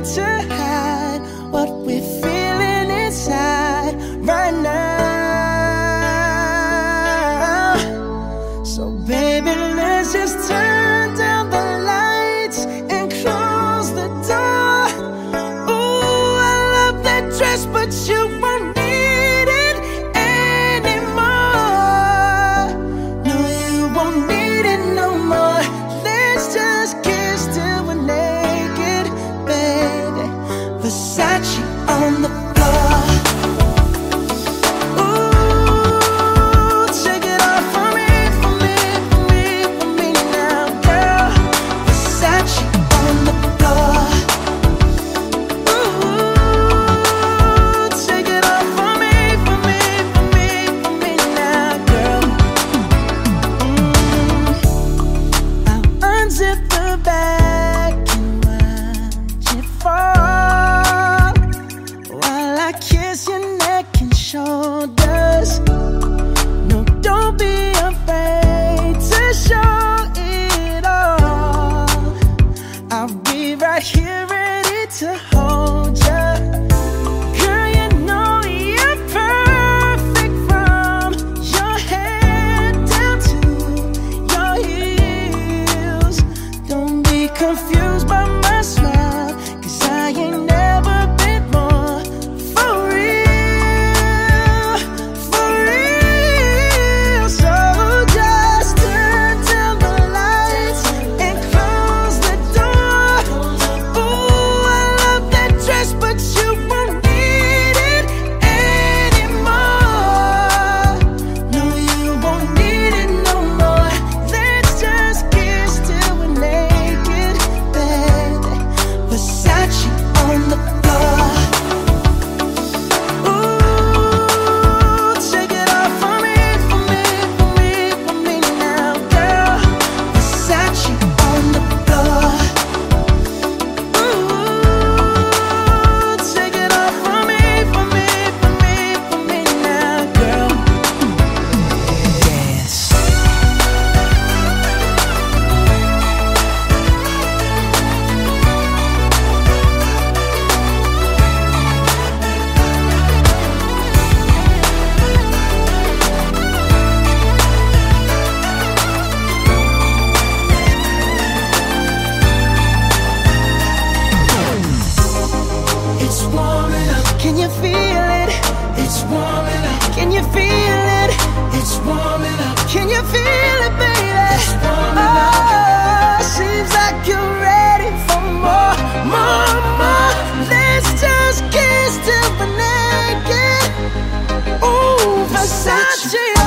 into Versace on the confused in the Jesus.